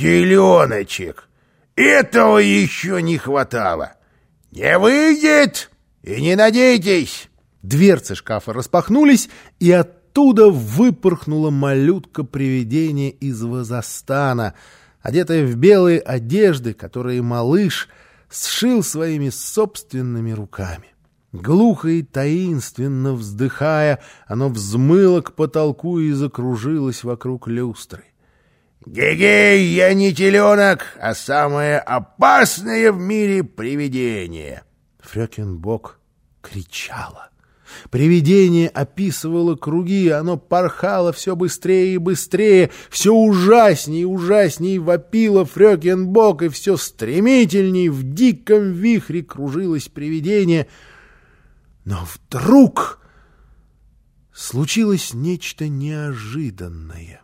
Теленочек! Этого еще не хватало! Не выйдет! И не надейтесь!» Дверцы шкафа распахнулись, и оттуда выпорхнула малютка-привидение из Вазастана, одетая в белые одежды, которые малыш сшил своими собственными руками. Глухо и таинственно вздыхая, оно взмыло к потолку и закружилось вокруг люстры. «Гегей, я не теленок, а самое опасное в мире привидение!» Фрёкинбок кричала. Привидение описывало круги, оно порхало все быстрее и быстрее, все ужаснее и ужаснее вопило Фрёкинбок, и все стремительнее в диком вихре кружилось привидение. Но вдруг случилось нечто неожиданное.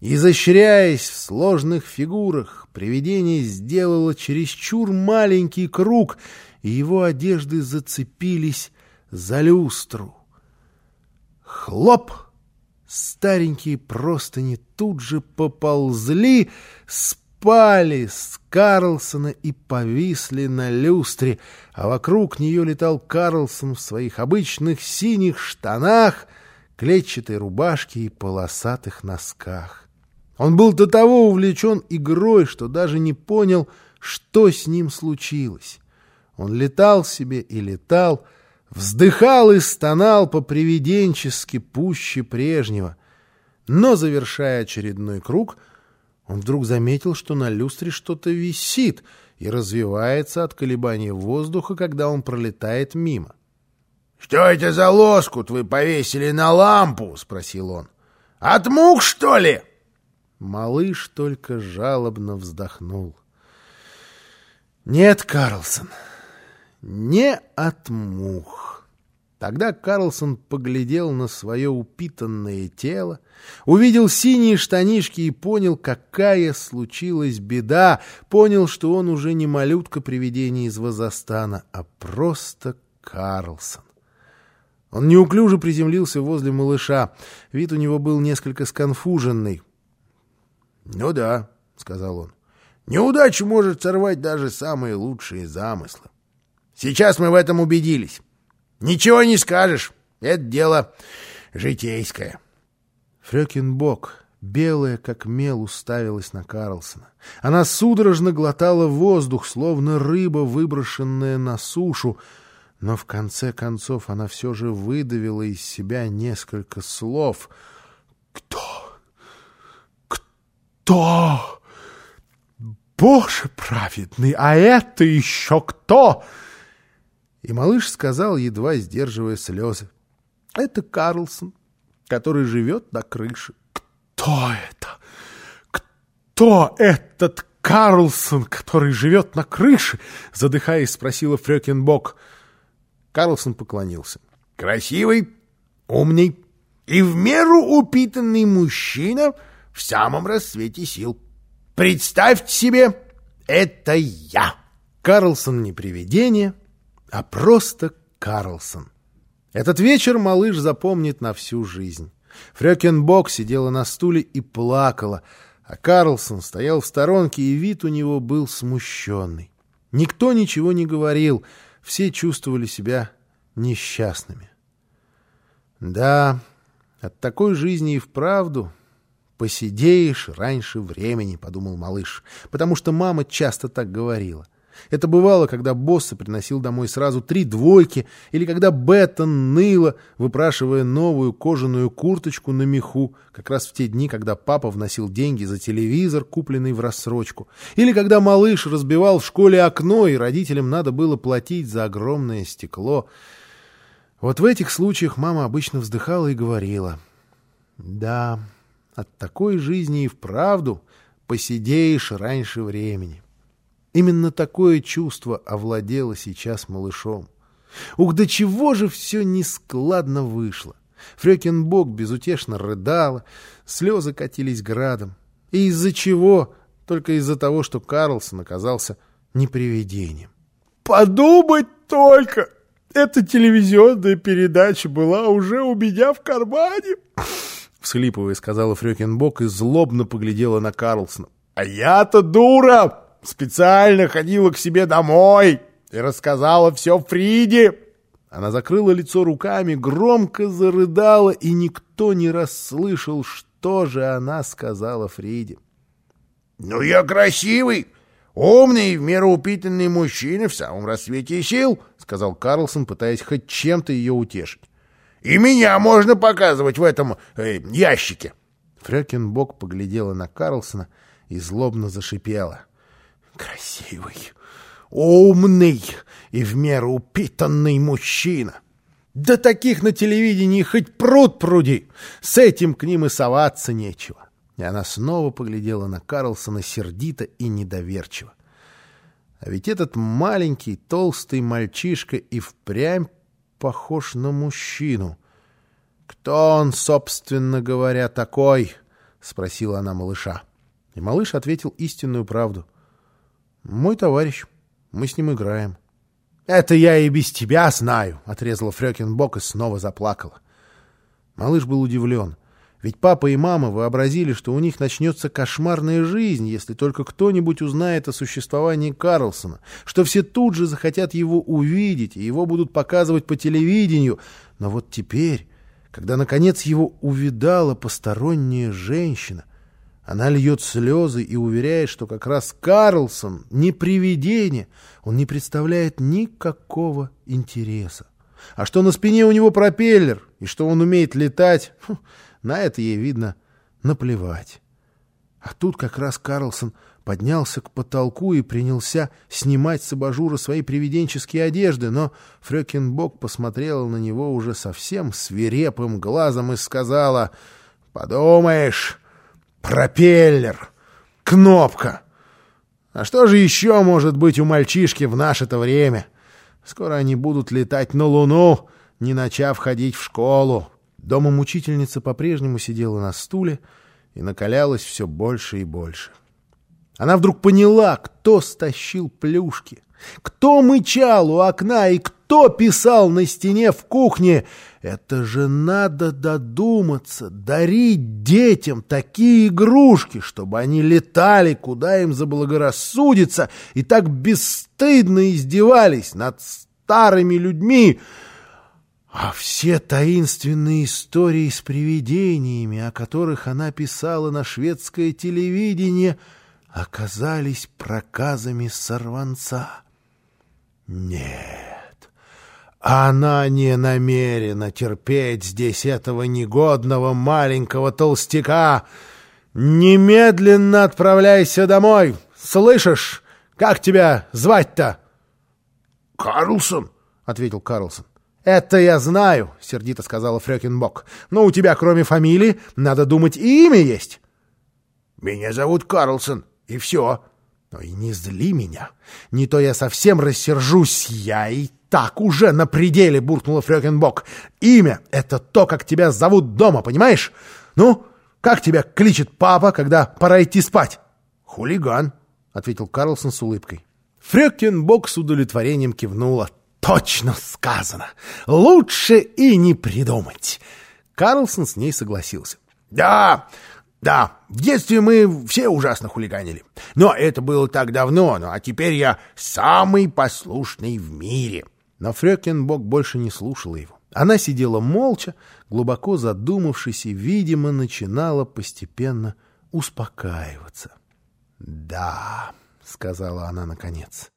Изощряясь в сложных фигурах, привидение сделало чересчур маленький круг, и его одежды зацепились за люстру. Хлоп! Старенькие простыни тут же поползли, спали с Карлсона и повисли на люстре, а вокруг нее летал Карлсон в своих обычных синих штанах, клетчатой рубашке и полосатых носках. Он был до того увлечен игрой, что даже не понял, что с ним случилось. Он летал себе и летал, вздыхал и стонал по-привиденчески пуще прежнего. Но, завершая очередной круг, он вдруг заметил, что на люстре что-то висит и развивается от колебания воздуха, когда он пролетает мимо. — Что это за лоскут вы повесили на лампу? — спросил он. — От мух, что ли? Малыш только жалобно вздохнул. — Нет, Карлсон, не от мух. Тогда Карлсон поглядел на свое упитанное тело, увидел синие штанишки и понял, какая случилась беда, понял, что он уже не малютка-привидение из Вазастана, а просто Карлсон. Он неуклюже приземлился возле малыша. Вид у него был несколько сконфуженный. — Ну да, — сказал он, — неудача может сорвать даже самые лучшие замыслы. Сейчас мы в этом убедились. Ничего не скажешь. Это дело житейское. Фрёкинбок, белая как мел, уставилась на Карлсона. Она судорожно глотала воздух, словно рыба, выброшенная на сушу, но в конце концов она все же выдавила из себя несколько слов. «Кто? Кто? Боже праведный, а это еще кто?» И малыш сказал, едва сдерживая слезы. «Это Карлсон, который живет на крыше». «Кто это? Кто этот Карлсон, который живет на крыше?» Задыхаясь, спросила Фрёкинбок. Карлсон поклонился. «Красивый, умный и в меру упитанный мужчина в самом расцвете сил. Представьте себе, это я!» Карлсон не привидение, а просто Карлсон. Этот вечер малыш запомнит на всю жизнь. Фрёкенбок сидела на стуле и плакала, а Карлсон стоял в сторонке, и вид у него был смущенный. Никто ничего не говорил, все чувствовали себя несчастными. Да, от такой жизни и вправду посидеешь раньше времени, — подумал малыш, потому что мама часто так говорила. Это бывало, когда босса приносил домой сразу три двойки, или когда Беттон ныла, выпрашивая новую кожаную курточку на меху, как раз в те дни, когда папа вносил деньги за телевизор, купленный в рассрочку, или когда малыш разбивал в школе окно, и родителям надо было платить за огромное стекло. Вот в этих случаях мама обычно вздыхала и говорила, «Да, от такой жизни и вправду посидеешь раньше времени». Именно такое чувство овладело сейчас малышом. Ух, до чего же все нескладно вышло! Фрёкинбок безутешно рыдала, слезы катились градом. И из-за чего? Только из-за того, что Карлсон оказался непривидением. «Подумать только! Эта телевизионная передача была уже у меня в кармане!» Всхлипывая, сказала Фрёкинбок и злобно поглядела на Карлсона. А я-то дура! Специально ходила к себе домой и рассказала все Фриде. Она закрыла лицо руками, громко зарыдала, и никто не расслышал, что же она сказала Фриде. «Ну, я красивый, умный и в меру упитанный мужчина в самом рассвете сил», — сказал Карлсон, пытаясь хоть чем-то ее утешить. «И меня можно показывать в этом э, ящике». Фрёкинбок поглядела на Карлсона и злобно зашипела. «Красивый, умный и в меру упитанный мужчина. Да таких на телевидении хоть пруд пруди, с этим к ним и соваться нечего». И она снова поглядела на Карлсона сердито и недоверчиво. А ведь этот маленький толстый мальчишка и впрямь похож на мужчину. «Кто он, собственно говоря, такой?» — спросила она малыша. И малыш ответил истинную правду. «Мой товарищ. Мы с ним играем». «Это я и без тебя знаю», — отрезала Фрёкинбок и снова заплакала. Малыш был удивлен. Ведь папа и мама вообразили, что у них начнется кошмарная жизнь, если только кто-нибудь узнает о существовании Карлсона, что все тут же захотят его увидеть, и его будут показывать по телевидению. Но вот теперь, когда, наконец, его увидала посторонняя женщина, она льет слезы и уверяет, что как раз Карлсон не привидение, он не представляет никакого интереса. А что на спине у него пропеллер, и что он умеет летать... На это ей, видно, наплевать. А тут как раз Карлсон поднялся к потолку и принялся снимать с абажура свои привиденческие одежды, но Фрёкинбок посмотрела на него уже совсем свирепым глазом и сказала «Подумаешь, пропеллер, кнопка! А что же еще может быть у мальчишки в наше-то время? Скоро они будут летать на Луну, не начав ходить в школу». Дома мучительница по-прежнему сидела на стуле и накалялась все больше и больше. Она вдруг поняла, кто стащил плюшки, кто мычал у окна и кто писал на стене в кухне. Это же надо додуматься, дарить детям такие игрушки, чтобы они летали, куда им заблагорассудится, и так бесстыдно издевались над старыми людьми, а все таинственные истории с привидениями, о которых она писала на шведское телевидение, оказались проказами сорванца. Нет, она не намерена терпеть здесь этого негодного маленького толстяка. Немедленно отправляйся домой. Слышишь, как тебя звать-то? — Карлсон, — ответил Карлсон. «Это я знаю», — сердито сказала Фрёкинбок. «Но у тебя, кроме фамилии, надо думать, и имя есть». «Меня зовут Карлсон, и все». «Ой, не зли меня. Не то я совсем рассержусь. Я и так уже на пределе», — буркнула Фрёкинбок. «Имя — это то, как тебя зовут дома, понимаешь? Ну, как тебя кличет папа, когда пора идти спать?» «Хулиган», — ответил Карлсон с улыбкой. Фрёкинбок с удовлетворением кивнула. Точно сказано. Лучше и не придумать. Карлсон с ней согласился. Да, да, в детстве мы все ужасно хулиганили. Но это было так давно, ну а теперь я самый послушный в мире. Но Фрёкинбок больше не слушала его. Она сидела молча, глубоко задумавшись и, видимо, начинала постепенно успокаиваться. «Да», — сказала она наконец,